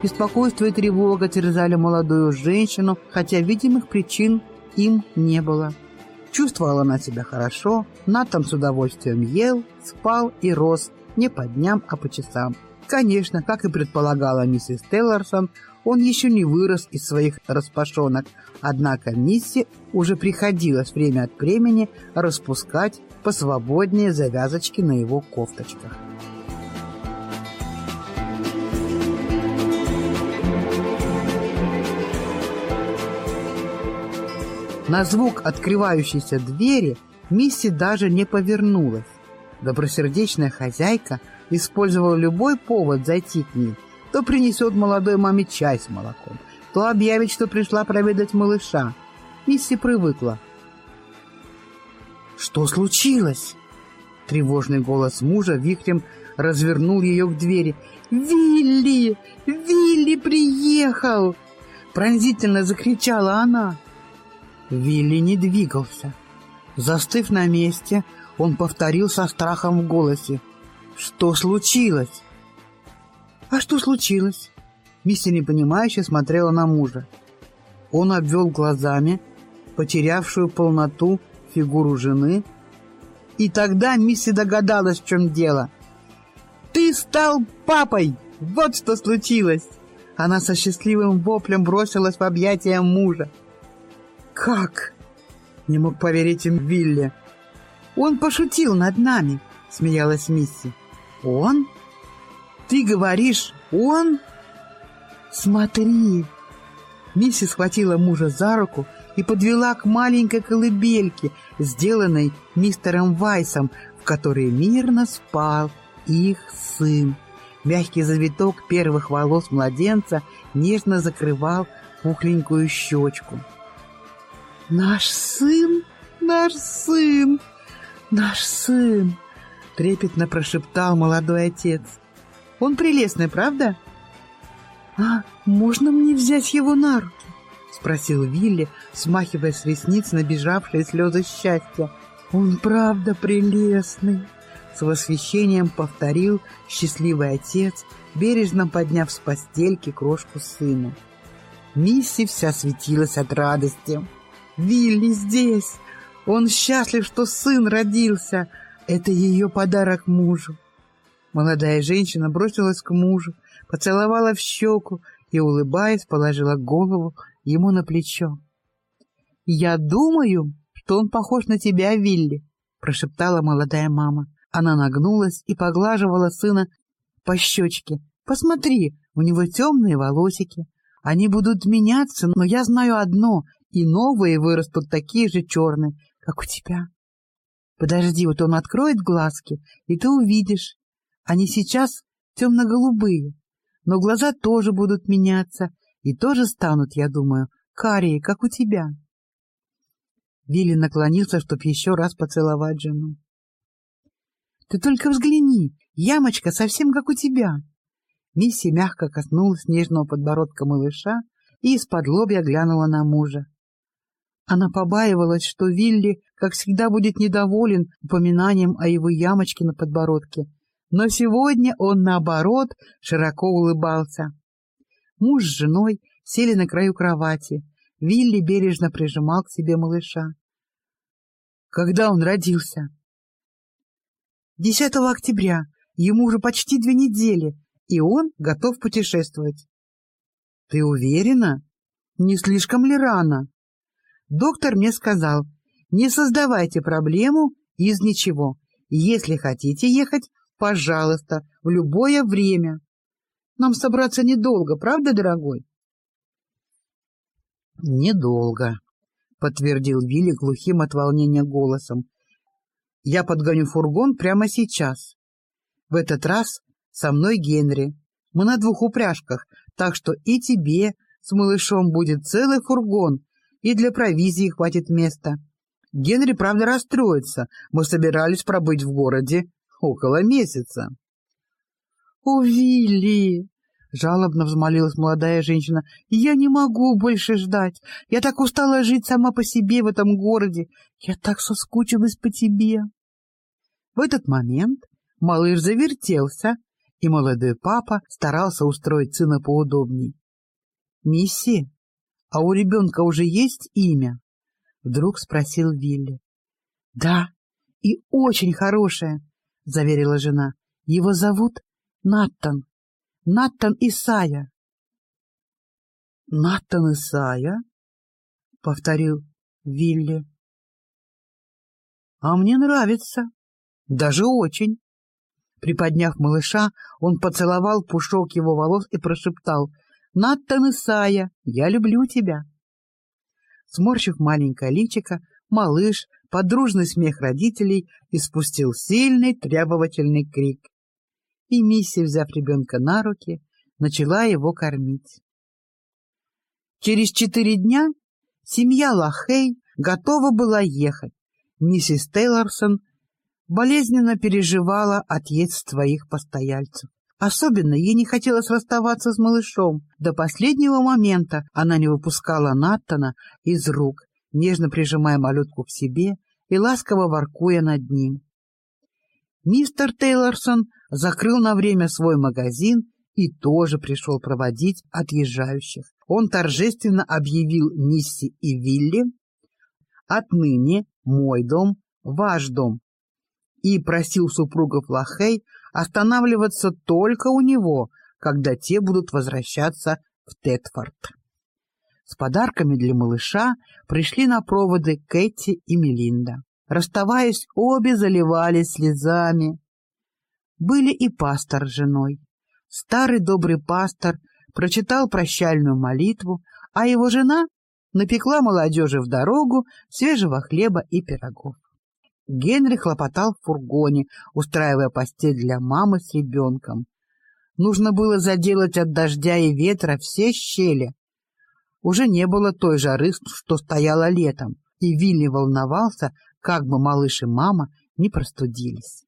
Беспокойство и тревога терзали молодую женщину, хотя видимых причин им не было. Чувствовала она себя хорошо, Натан с удовольствием ел, спал и рос не по дням, а по часам. Конечно, как и предполагала миссис Телларсон, он еще не вырос из своих распашонок, однако мисси уже приходилось время от времени распускать посвободнее завязочки на его кофточках. На звук открывающейся двери Мисси даже не повернулась. Добросердечная хозяйка использовала любой повод зайти к ней. То принесет молодой маме чай с молоком, то объявит, что пришла проведать малыша. Мисси привыкла. «Что случилось?» Тревожный голос мужа вихрем развернул ее к двери. «Вилли! Вилли приехал!» Пронзительно закричала она. Вилли не двигался. Застыв на месте, он повторил со страхом в голосе. «Что случилось?» «А что случилось?» Мисси непонимающе смотрела на мужа. Он обвел глазами потерявшую полноту фигуру жены, и тогда Мисси догадалась, в чем дело. «Ты стал папой! Вот что случилось!» Она со счастливым воплем бросилась в объятия мужа. «Как?» — не мог поверить им Вилли. «Он пошутил над нами», — смеялась Мисси. «Он? Ты говоришь, он?» «Смотри!» Мисси схватила мужа за руку и подвела к маленькой колыбельке, сделанной мистером Вайсом, в которой мирно спал их сын. Мягкий завиток первых волос младенца нежно закрывал пухленькую щечку. «Наш сын, наш сын, наш сын!» — трепетно прошептал молодой отец. «Он прелестный, правда?» «А можно мне взять его на руки?» — спросил Вилли, смахивая с ресниц набежавшие слезы счастья. «Он правда прелестный!» С восхищением повторил счастливый отец, бережно подняв с постельки крошку сына. Мисси вся светилась от радости. Вилли здесь. Он счастлив, что сын родился. Это ее подарок мужу. Молодая женщина бросилась к мужу, поцеловала в щеку и, улыбаясь, положила голову ему на плечо. «Я думаю, что он похож на тебя, Вилли», — прошептала молодая мама. Она нагнулась и поглаживала сына по щечке. «Посмотри, у него темные волосики. Они будут меняться, но я знаю одно и новые вырастут такие же черные, как у тебя. Подожди, вот он откроет глазки, и ты увидишь. Они сейчас темно-голубые, но глаза тоже будут меняться и тоже станут, я думаю, карие, как у тебя. Вилли наклонился, чтобы еще раз поцеловать жену. — Ты только взгляни, ямочка совсем как у тебя. Мисси мягко коснулась нежного подбородка малыша и из-под лобья глянула на мужа. Она побаивалась, что Вилли, как всегда, будет недоволен упоминанием о его ямочке на подбородке. Но сегодня он, наоборот, широко улыбался. Муж с женой сели на краю кровати. Вилли бережно прижимал к себе малыша. Когда он родился? 10 октября. Ему уже почти две недели, и он готов путешествовать. Ты уверена? Не слишком ли рано? Доктор мне сказал, не создавайте проблему из ничего. Если хотите ехать, пожалуйста, в любое время. Нам собраться недолго, правда, дорогой? Недолго, подтвердил Вилли глухим от волнения голосом. Я подгоню фургон прямо сейчас. В этот раз со мной Генри. Мы на двух упряжках, так что и тебе с малышом будет целый фургон, и для провизии хватит места. Генри, правда, расстроится. Мы собирались пробыть в городе около месяца. — О, Вилли! — жалобно взмолилась молодая женщина. — Я не могу больше ждать. Я так устала жить сама по себе в этом городе. Я так соскучилась по тебе. В этот момент малыш завертелся и молодой папа старался устроить сына поудобней. «Мисси, а у ребенка уже есть имя?» — вдруг спросил Вилли. «Да, и очень хорошее», — заверила жена. «Его зовут Наттан. Наттан Исая». «Наттан Исая?» — повторил Вилли. «А мне нравится. Даже очень». Приподняв малыша, он поцеловал пушок его волос и прошептал «Наттан Исая, я люблю тебя». Сморщив маленькое личико, малыш, подружный смех родителей, испустил сильный требовательный крик. И Мисси, взяв ребенка на руки, начала его кормить. Через четыре дня семья Лахей готова была ехать. Миссис Тейлорсон болезненно переживала отъезд своих постояльцев. Особенно ей не хотелось расставаться с малышом. До последнего момента она не выпускала Наттона из рук, нежно прижимая малютку к себе и ласково воркуя над ним. Мистер Тейлорсон закрыл на время свой магазин и тоже пришел проводить отъезжающих. Он торжественно объявил Мисси и Вилли «Отныне мой дом — ваш дом» и просил супругов Лахей останавливаться только у него, когда те будут возвращаться в Тетфорд. С подарками для малыша пришли на проводы Кэти и Мелинда. Расставаясь, обе заливались слезами. Были и пастор с женой. Старый добрый пастор прочитал прощальную молитву, а его жена напекла молодежи в дорогу свежего хлеба и пирогов. Генри хлопотал в фургоне, устраивая постель для мамы с ребенком. Нужно было заделать от дождя и ветра все щели. Уже не было той жары, что стояла летом, и Вилли волновался, как бы малыш и мама не простудились.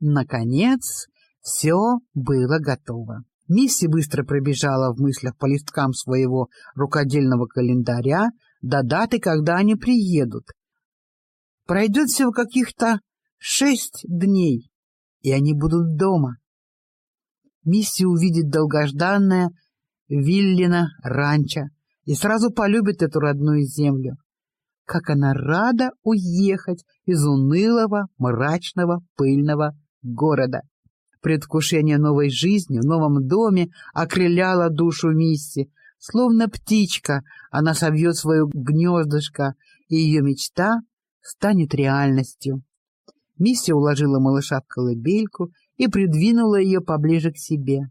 Наконец, все было готово. Мисси быстро пробежала в мыслях по листкам своего рукодельного календаря до даты, когда они приедут, Пройдет всего каких-то шесть дней, и они будут дома. Мисси увидит долгожданное Виллина ранчо и сразу полюбит эту родную землю. Как она рада уехать из унылого, мрачного, пыльного города. Предвкушение новой жизни в новом доме окрыляло душу Мисси. Словно птичка, она совьет свое гнездышко, и ее мечта станет реальностью. Мисси уложила малыша в колыбельку и придвинула ее поближе к себе.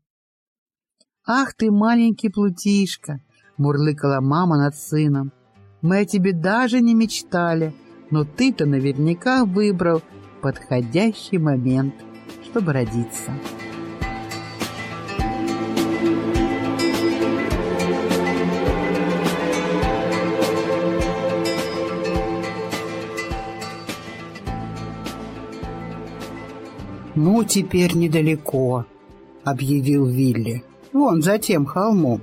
«Ах ты, маленький плутишка!» — мурлыкала мама над сыном. «Мы о тебе даже не мечтали, но ты-то наверняка выбрал подходящий момент, чтобы родиться». «Ну, теперь недалеко», — объявил Вилли. «Вон, за тем холмом».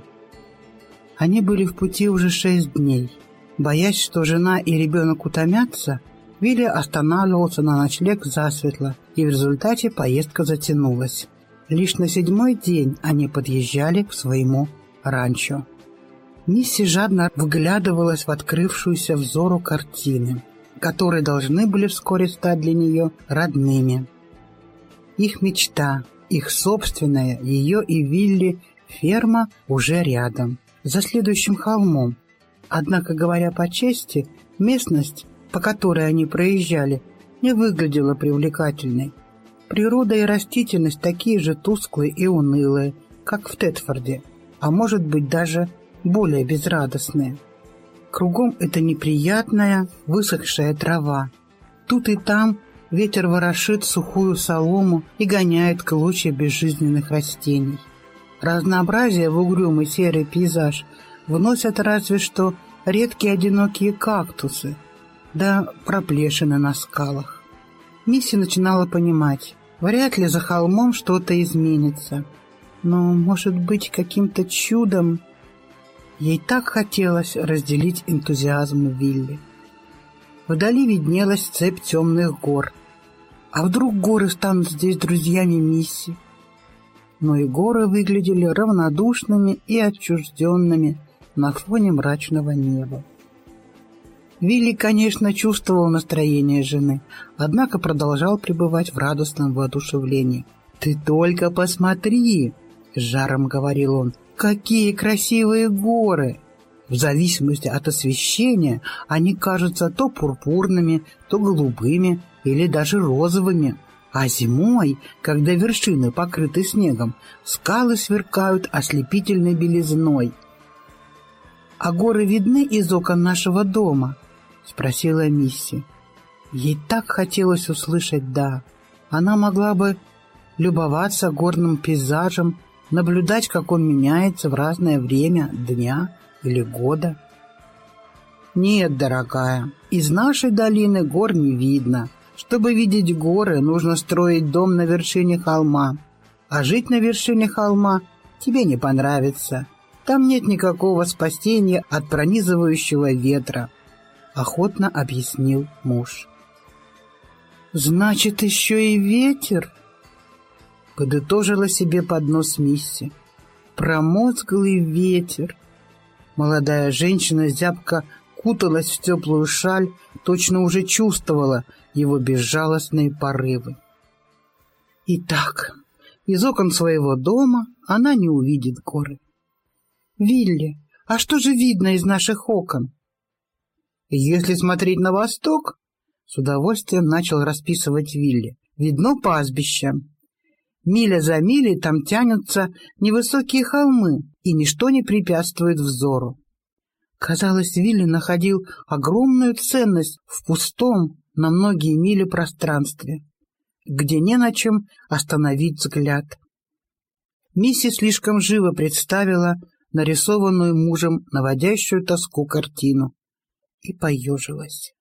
Они были в пути уже шесть дней. Боясь, что жена и ребенок утомятся, Вилли останавливался на ночлег засветло, и в результате поездка затянулась. Лишь на седьмой день они подъезжали к своему ранчо. Мисси жадно вглядывалась в открывшуюся взору картины, которые должны были вскоре стать для нее родными. Их мечта, их собственная, ее и Вилли ферма уже рядом, за следующим холмом. Однако, говоря по чести, местность, по которой они проезжали, не выглядела привлекательной. Природа и растительность такие же тусклые и унылые, как в Тетфорде, а может быть даже более безрадостные. Кругом это неприятная, высохшая трава. Тут и там Ветер ворошит сухую солому и гоняет клочья безжизненных растений. Разнообразие в угрюмый серый пейзаж вносят разве что редкие одинокие кактусы, да проплешины на скалах. Мисси начинала понимать, вряд ли за холмом что-то изменится. Но, может быть, каким-то чудом... Ей так хотелось разделить энтузиазм Вилли. Вдали виднелась цепь темных гор, а вдруг горы станут здесь друзьями Мисси? но и горы выглядели равнодушными и отчужденными на фоне мрачного неба. Вилли, конечно, чувствовал настроение жены, однако продолжал пребывать в радостном воодушевлении. «Ты только посмотри!» — жаром говорил он. «Какие красивые горы!» В зависимости от освещения они кажутся то пурпурными, то голубыми или даже розовыми. А зимой, когда вершины покрыты снегом, скалы сверкают ослепительной белизной. «А горы видны из окон нашего дома?» — спросила Мисси. Ей так хотелось услышать «да». Она могла бы любоваться горным пейзажем, наблюдать, как он меняется в разное время дня или года. «Нет, дорогая, из нашей долины гор не видно», чтобы видеть горы, нужно строить дом на вершине холма. А жить на вершине холма тебе не понравится. Там нет никакого спасения от пронизывающего ветра, — охотно объяснил муж. «Значит, еще и ветер?» — подытожила себе под нос Мисси. «Промозглый ветер». Молодая женщина зябко куталась в теплую шаль, точно уже чувствовала его безжалостные порывы. Итак, из окон своего дома она не увидит горы. «Вилли, а что же видно из наших окон?» «Если смотреть на восток», — с удовольствием начал расписывать Вилли, — «видно пастбище. Миля за милей там тянутся невысокие холмы, и ничто не препятствует взору. Казалось, Вилли находил огромную ценность в пустом на многие мили пространстве, где не на чем остановить взгляд. Мисси слишком живо представила нарисованную мужем наводящую тоску картину и поежилась.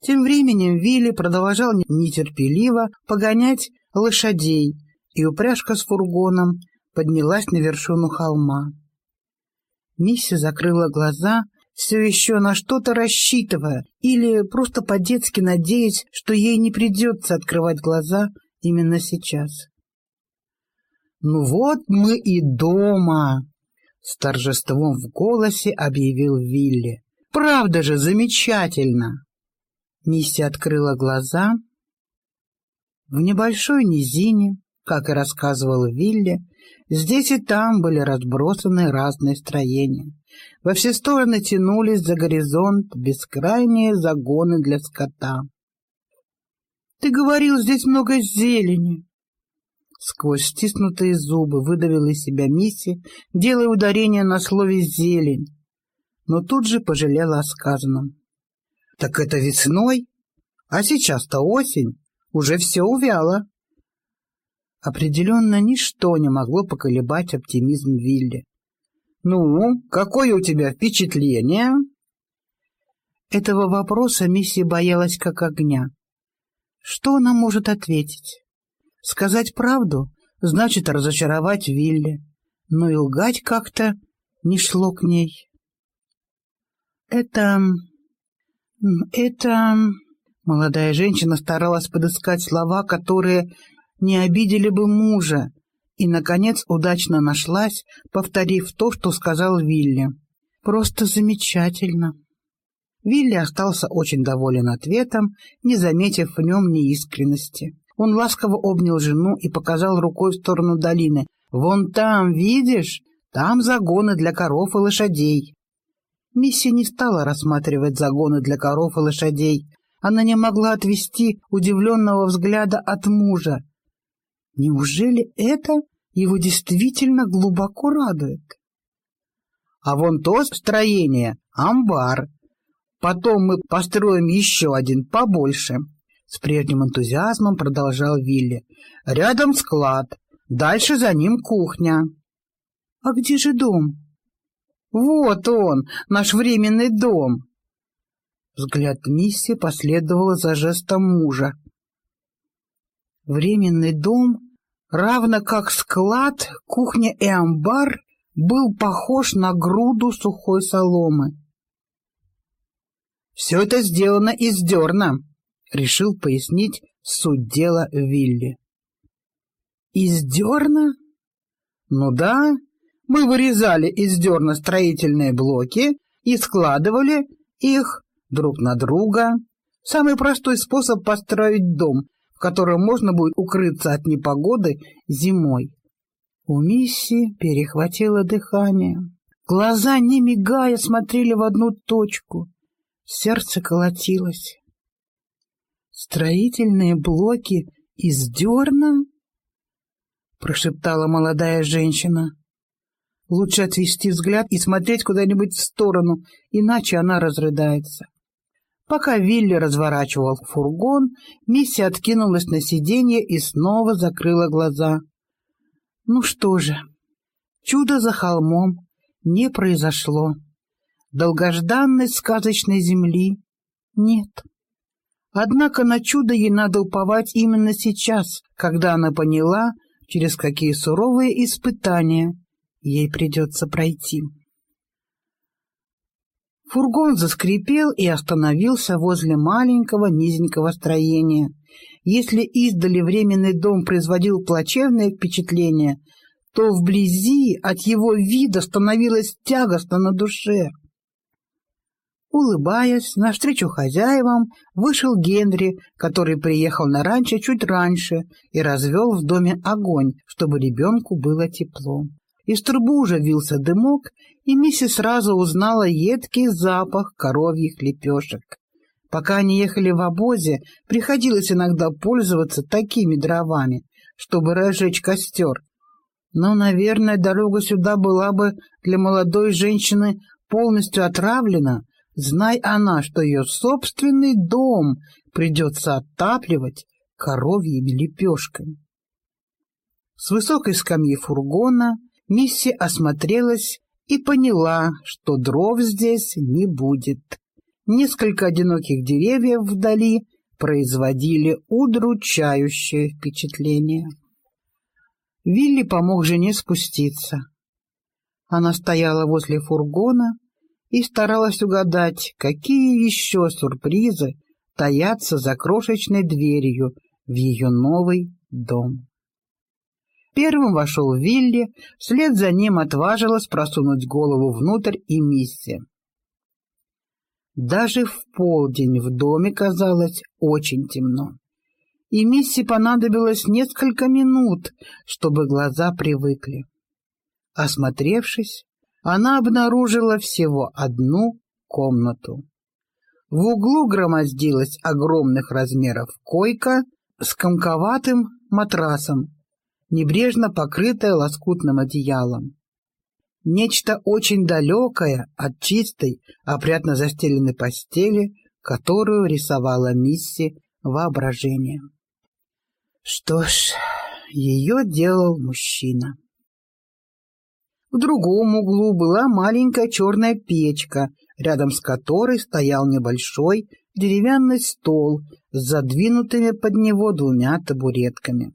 Тем временем Вилли продолжал нетерпеливо погонять лошадей, и упряжка с фургоном поднялась на вершину холма. Мисси закрыла глаза, все еще на что-то рассчитывая, или просто по-детски надеясь, что ей не придется открывать глаза именно сейчас. «Ну вот мы и дома!» — с торжеством в голосе объявил Вилли. «Правда же замечательно!» Мисси открыла глаза. В небольшой низине, как и рассказывал Вилли, Здесь и там были разбросаны разные строения. Во все стороны тянулись за горизонт бескрайние загоны для скота. «Ты говорил, здесь много зелени!» Сквозь стиснутые зубы выдавила из себя Мисси, делая ударение на слове «зелень», но тут же пожалела о сказанном. «Так это весной, а сейчас-то осень, уже все увяло». Определенно ничто не могло поколебать оптимизм Вилли. «Ну, какое у тебя впечатление?» Этого вопроса миссия боялась как огня. Что она может ответить? Сказать правду значит разочаровать Вилли, но и лгать как-то не шло к ней. «Это... это...» Молодая женщина старалась подыскать слова, которые не обидели бы мужа, и, наконец, удачно нашлась, повторив то, что сказал Вилли. «Просто замечательно». Вилли остался очень доволен ответом, не заметив в нем неискренности. Он ласково обнял жену и показал рукой в сторону долины. «Вон там, видишь? Там загоны для коров и лошадей». Мисси не стала рассматривать загоны для коров и лошадей. Она не могла отвести удивленного взгляда от мужа, Неужели это его действительно глубоко радует? А вон то строение — амбар. Потом мы построим еще один побольше. С прежним энтузиазмом продолжал Вилли. Рядом склад, дальше за ним кухня. А где же дом? Вот он, наш временный дом. Взгляд Мисси последовал за жестом мужа. Временный дом, равно как склад, кухня и амбар, был похож на груду сухой соломы. «Все это сделано из дерна», — решил пояснить суть дела Вилли. «Из дерна?» Ну да, мы вырезали из дерна строительные блоки и складывали их друг на друга. Самый простой способ построить дом, котором можно будет укрыться от непогоды зимой. У Мисси перехватило дыхание. Глаза, не мигая, смотрели в одну точку. Сердце колотилось. «Строительные блоки из дерна?» — прошептала молодая женщина. «Лучше отвести взгляд и смотреть куда-нибудь в сторону, иначе она разрыдается». Пока Вилли разворачивал фургон, Мисси откинулась на сиденье и снова закрыла глаза. Ну что же, чудо за холмом не произошло. Долгожданной сказочной земли нет. Однако на чудо ей надо уповать именно сейчас, когда она поняла, через какие суровые испытания ей придется пройти. Фургон заскрипел и остановился возле маленького низенького строения. Если издали временный дом производил плачевное впечатление, то вблизи от его вида становилось тягостно на душе. Улыбаясь, навстречу хозяевам вышел Генри, который приехал на ранчо чуть раньше и развел в доме огонь, чтобы ребенку было тепло. Из трубы уже вился дымок, и миссис сразу узнала едкий запах коровьих лепешек. Пока они ехали в обозе, приходилось иногда пользоваться такими дровами, чтобы разжечь костер. Но, наверное, дорога сюда была бы для молодой женщины полностью отравлена, знай она, что ее собственный дом придется оттапливать коровьими лепешками. С высокой скамьи фургона Мисси осмотрелась и поняла, что дров здесь не будет. Несколько одиноких деревьев вдали производили удручающее впечатление. Вилли помог жене спуститься. Она стояла возле фургона и старалась угадать, какие еще сюрпризы таятся за крошечной дверью в ее новый дом. Первым вошел Вилли, вслед за ним отважилась просунуть голову внутрь и Мисси. Даже в полдень в доме казалось очень темно, и Мисси понадобилось несколько минут, чтобы глаза привыкли. Осмотревшись, она обнаружила всего одну комнату. В углу громоздилась огромных размеров койка с комковатым матрасом, небрежно покрытая лоскутным одеялом. Нечто очень далекое от чистой, опрятно застеленной постели, которую рисовала Мисси воображение. Что ж, ее делал мужчина. В другом углу была маленькая черная печка, рядом с которой стоял небольшой деревянный стол с задвинутыми под него двумя табуретками.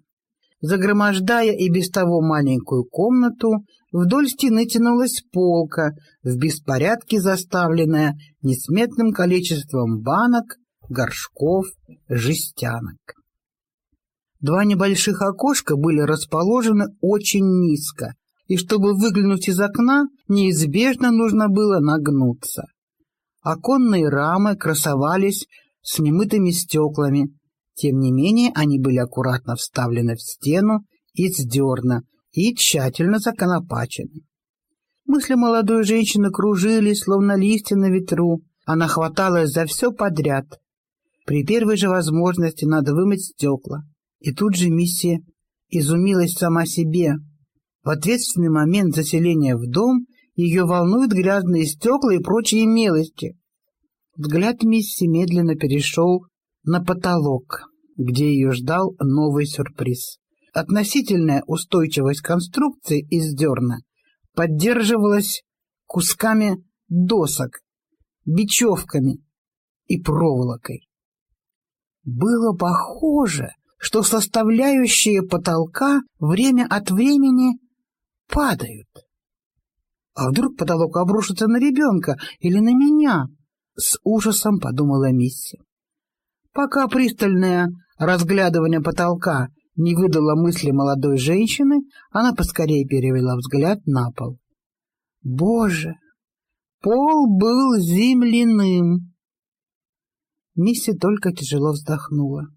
Загромождая и без того маленькую комнату, вдоль стены тянулась полка, в беспорядке заставленная несметным количеством банок, горшков, жестянок. Два небольших окошка были расположены очень низко, и чтобы выглянуть из окна, неизбежно нужно было нагнуться. Оконные рамы красовались с немытыми стеклами, тем не менее, они были аккуратно вставлены в стену из дерна и тщательно законопачены. Мысли молодой женщины кружились, словно листья на ветру. Она хваталась за все подряд. При первой же возможности надо вымыть стекла. И тут же миссия изумилась сама себе. В ответственный момент заселения в дом ее волнуют грязные стекла и прочие мелочи. Взгляд миссии медленно перешел на потолок, где ее ждал новый сюрприз. Относительная устойчивость конструкции из дерна поддерживалась кусками досок, бечевками и проволокой. Было похоже, что составляющие потолка время от времени падают. А вдруг потолок обрушится на ребенка или на меня? С ужасом подумала Мисси. Пока пристальное разглядывание потолка Не выдала мысли молодой женщины, она поскорее перевела взгляд на пол. Боже, пол был земляным. Мисси только тяжело вздохнула.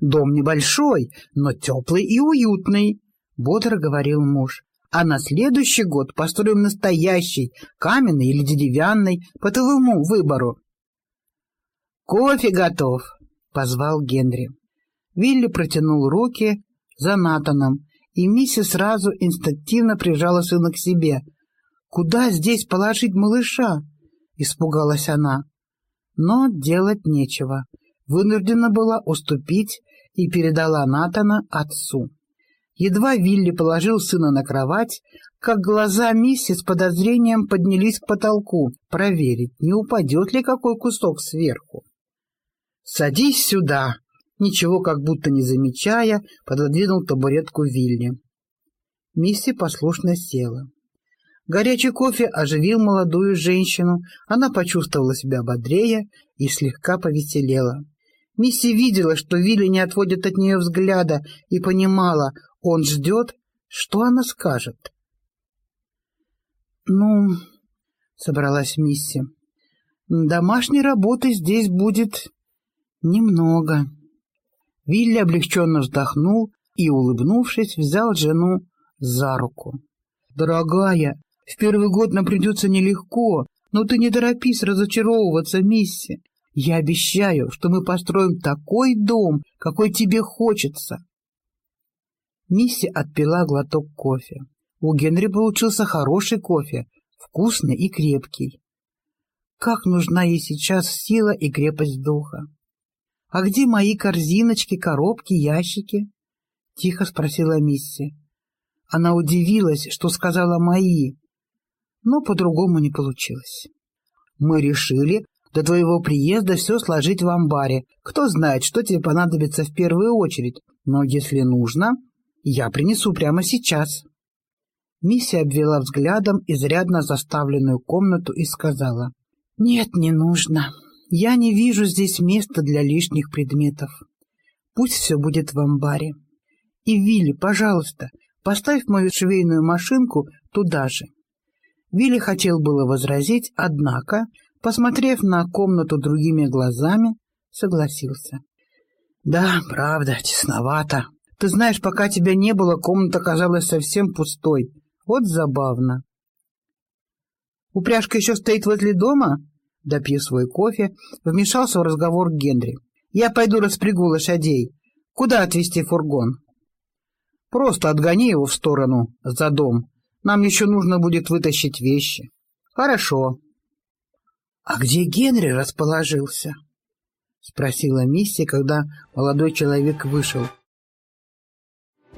«Дом небольшой, но теплый и уютный», — бодро говорил муж. «А на следующий год построим настоящий, каменный или деревянный, по твоему выбору». «Кофе готов», — позвал Генри. Вилли протянул руки за Натаном, и Мисси сразу инстинктивно прижала сына к себе. «Куда здесь положить малыша?» — испугалась она. Но делать нечего. Вынуждена была уступить и передала Натана отцу. Едва Вилли положил сына на кровать, как глаза Мисси с подозрением поднялись к потолку, проверить, не упадет ли какой кусок сверху. «Садись сюда!» Ничего как будто не замечая, пододвинул табуретку Вилли. Мисси послушно села. Горячий кофе оживил молодую женщину, она почувствовала себя бодрее и слегка повеселела. Мисси видела, что Вилли не отводит от нее взгляда, и понимала, он ждет, что она скажет. «Ну, — собралась Мисси, — домашней работы здесь будет немного». Вилли облегченно вздохнул и, улыбнувшись, взял жену за руку. «Дорогая, в первый год нам придется нелегко, но ты не торопись разочаровываться, Мисси. Я обещаю, что мы построим такой дом, какой тебе хочется. Мисси отпила глоток кофе. У Генри получился хороший кофе, вкусный и крепкий. Как нужна ей сейчас сила и крепость духа? — А где мои корзиночки, коробки, ящики? — тихо спросила Мисси. Она удивилась, что сказала «мои», но по-другому не получилось. Мы решили до твоего приезда все сложить в амбаре. Кто знает, что тебе понадобится в первую очередь, но если нужно, я принесу прямо сейчас. Миссия обвела взглядом изрядно заставленную комнату и сказала, «Нет, не нужно. Я не вижу здесь места для лишних предметов. Пусть все будет в амбаре. И, Вилли, пожалуйста, поставь мою швейную машинку туда же». Вилли хотел было возразить, однако, посмотрев на комнату другими глазами, согласился. «Да, правда, тесновато. Ты знаешь, пока тебя не было, комната казалась совсем пустой. Вот забавно». «Упряжка еще стоит возле дома?» Допив свой кофе, вмешался в разговор Генри. «Я пойду распрягу лошадей. Куда отвезти фургон?» «Просто отгони его в сторону, за дом. Нам еще нужно будет вытащить вещи. Хорошо. А где Генри расположился? Спросила Мисси, когда молодой человек вышел.